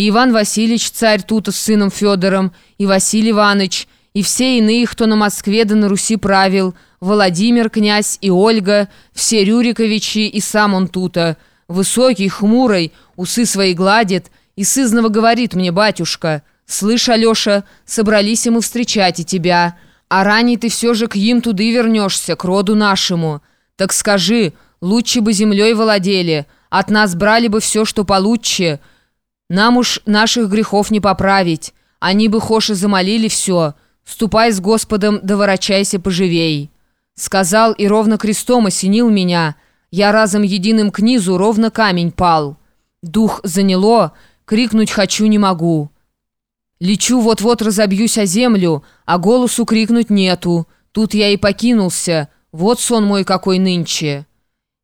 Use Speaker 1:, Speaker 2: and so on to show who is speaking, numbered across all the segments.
Speaker 1: и Иван Васильевич, царь Тута с сыном Федором, и Василий Иванович, и все иные, кто на Москве да на Руси правил, Владимир князь и Ольга, все Рюриковичи и сам он Тута, высокий, хмурый, усы свои гладит, и сызново говорит мне, батюшка, «Слышь, Алеша, собрались мы встречать и тебя, а ранее ты все же к им туды вернешься, к роду нашему. Так скажи, лучше бы землей владели, от нас брали бы все, что получше, нам уж наших грехов не поправить, они бы хоши замолили все, ступай с Господом да ворочайся поживей». Сказал и ровно крестом осенил меня, я разом единым к низу ровно камень пал. Дух заняло, крикнуть хочу не могу». Лечу, вот-вот разобьюсь о землю, а голосу крикнуть нету. Тут я и покинулся. Вот сон мой какой нынче.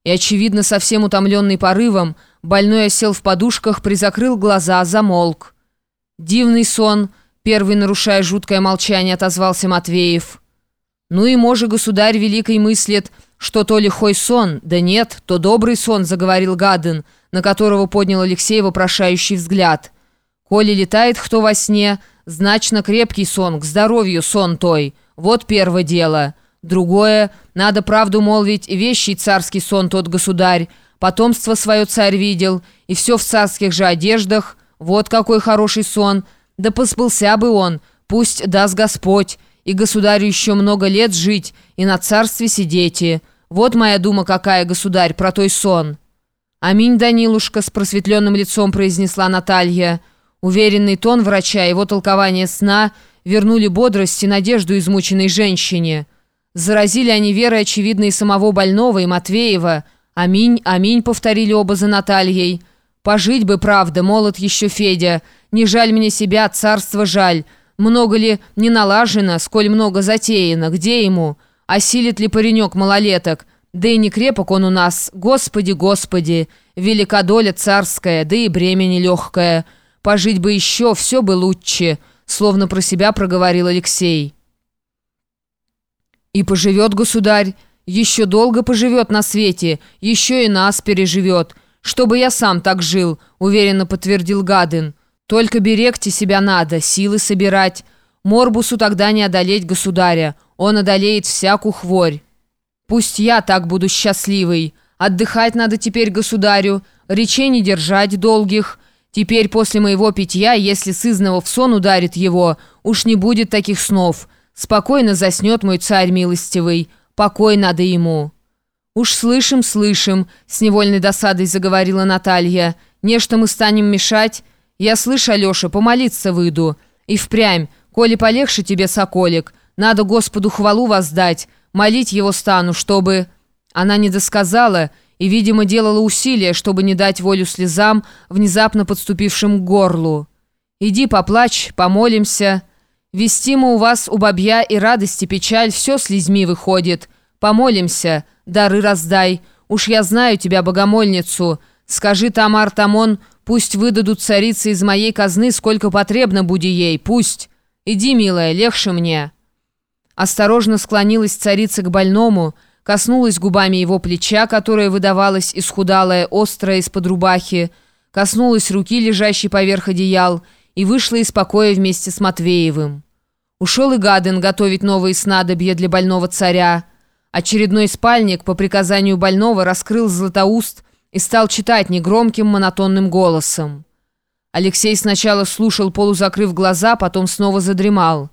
Speaker 1: И, очевидно, совсем утомленный порывом, больной осел в подушках, призакрыл глаза, замолк. «Дивный сон», — первый, нарушая жуткое молчание, отозвался Матвеев. «Ну и, може, государь великой мыслит, что то лихой сон, да нет, то добрый сон», — заговорил Гаден, на которого поднял Алексей вопрошающий взгляд. Коли летает кто во сне, значно крепкий сон, к здоровью сон той. Вот первое дело. Другое, надо правду молвить, вещий царский сон тот государь. Потомство свое царь видел, и все в царских же одеждах. Вот какой хороший сон. Да поспылся бы он, пусть даст Господь, и государю еще много лет жить, и на царстве сидеть. Вот моя дума какая, государь, про той сон». «Аминь, Данилушка», с просветленным лицом произнесла Наталья, — Уверенный тон врача, его толкование сна вернули бодрость и надежду измученной женщине. Заразили они верой очевидно и самого больного, и Матвеева. «Аминь, аминь», — повторили оба за Натальей. «Пожить бы, правда, молод еще Федя. Не жаль мне себя, царство жаль. Много ли не налажено, сколь много затеяно, где ему? Осилит ли паренек малолеток? Да и не крепок он у нас. Господи, Господи! Велика доля царская, да и бремя нелегкое». Пожить бы еще, все бы лучше», словно про себя проговорил Алексей. «И поживет государь, еще долго поживет на свете, еще и нас переживет. Чтобы я сам так жил», уверенно подтвердил Гадин. «Только берегте себя надо, силы собирать. Морбусу тогда не одолеть государя, он одолеет всякую хворь. Пусть я так буду счастливый. Отдыхать надо теперь государю, речей не держать долгих». Теперь после моего питья, если сызного в сон ударит его, уж не будет таких снов. Спокойно заснет мой царь милостивый. Покой надо ему». «Уж слышим, слышим», — с невольной досадой заговорила Наталья. «Нечто мы станем мешать. Я слышу, Алеша, помолиться выйду. И впрямь, коли полегше тебе, соколик, надо Господу хвалу воздать, молить его стану, чтобы...» Она не досказала и, видимо, делала усилия, чтобы не дать волю слезам, внезапно подступившим к горлу. «Иди поплачь, помолимся. Вести мы у вас у бабья и радости печаль, все слезьми выходит. Помолимся, дары раздай. Уж я знаю тебя, богомольницу. Скажи Тамар Тамон, пусть выдадут царицы из моей казны, сколько потребно буди ей, пусть. Иди, милая, легче мне». Осторожно склонилась царица к больному, коснулась губами его плеча, которое выдавалось исхудалое, острое из-под рубахи, коснулась руки, лежащей поверх одеял, и вышла из покоя вместе с Матвеевым. Ушел и Гаден готовить новые снадобья для больного царя. Очередной спальник по приказанию больного раскрыл Златоуст и стал читать негромким монотонным голосом. Алексей сначала слушал, полузакрыв глаза, потом снова задремал.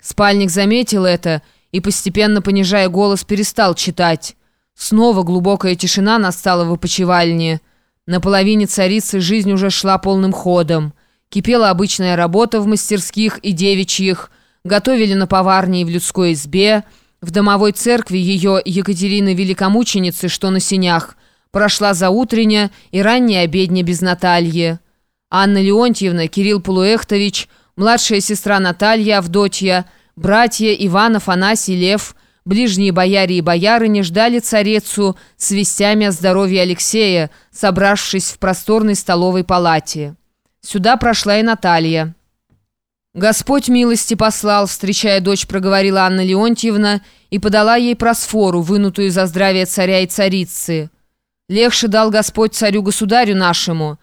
Speaker 1: Спальник заметил это и, постепенно понижая голос, перестал читать. Снова глубокая тишина настала в опочивальне. На половине царицы жизнь уже шла полным ходом. Кипела обычная работа в мастерских и девичьих, готовили на поварне и в людской избе. В домовой церкви ее Екатерины Великомученицы, что на синях, прошла заутренняя и ранняя обедня без Натальи. Анна Леонтьевна, Кирилл Полуэхтович, младшая сестра Наталья Авдотья – Братья Иван, Афанасий, Лев, ближние бояре и боярыни ждали царецу с вестями о здоровье Алексея, собравшись в просторной столовой палате. Сюда прошла и Наталья. «Господь милости послал», встречая дочь, проговорила Анна Леонтьевна и подала ей просфору, вынутую за здравие царя и царицы. «Легче дал Господь царю-государю нашему.